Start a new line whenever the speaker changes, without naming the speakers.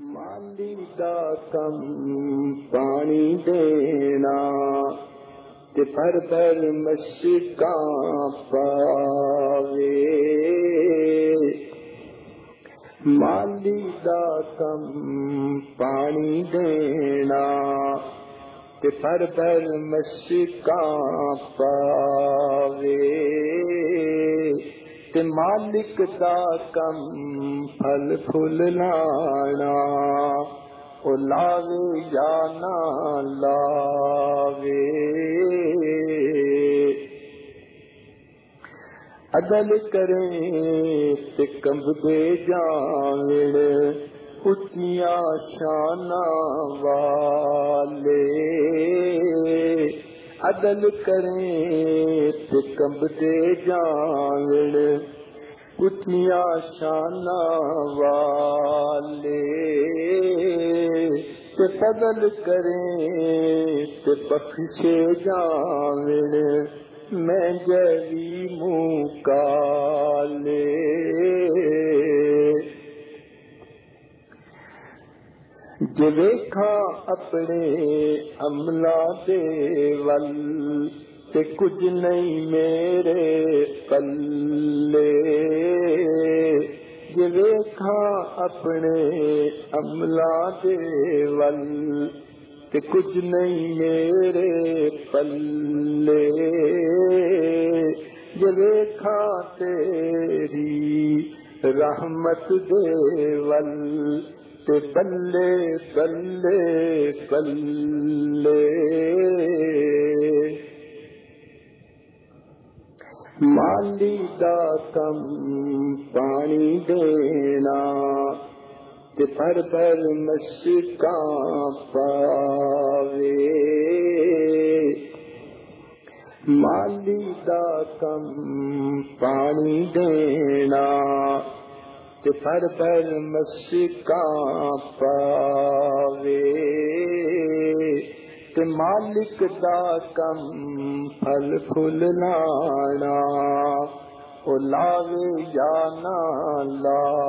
مالی دا کم پانی دینا تے پر پر مشکاں پاوے۔ مالی دا کم پانی دینا تے پر پر مشکاں پاوے۔ تے مالک دا کم پھل پھل لانا، او لاوے یا نہ لاوے۔ عدل کریں تے کمب دے جاوڑ اچیاں شانہ والے۔ عدل کریں تے کمب دے جاوڑ اچیاں شانہ والے۔ تے فضل کریں تے بخشے جاوڑ میں جوی منہ کالے جیکھا اپنے عملہ دے ول تے کچھ نہیں میرے پلے۔ جیکھا اپنے عملہ دے ول تے کچھ نہیں میرے پلے۔ جیکھا تیری رحمت دے ول تے بلے بلے بلے مالی دا کم پانی دینا تے پر پر مشکاں پاوے۔ مالی دا کم پانی دینا تے پر پر مشکاں پاوے تے مالک دا کم پھل پھل لانا او لاوے جانا نہ لاوے